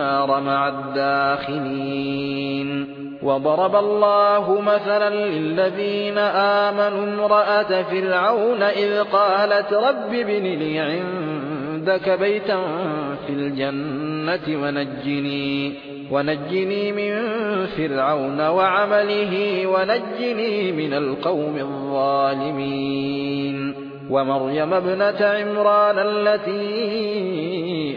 النار مع الداخلين. وضرب الله مثلا للذين آمنوا امرأة فرعون إذ قالت رب ابن لي عندك بيتا في الجنة ونجني, ونجني من فرعون وعمله ونجني من القوم الظالمين. ومريم ابنة عمران التي